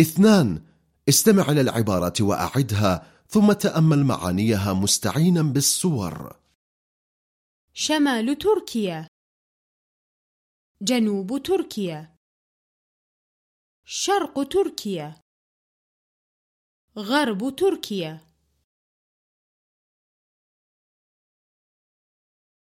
اثنان استمع إلى العبارات وأعدها ثم تأمل معانيها مستعينا بالصور شمال تركيا. جنوب تركيا. شرق تركيا. غرب تركيا.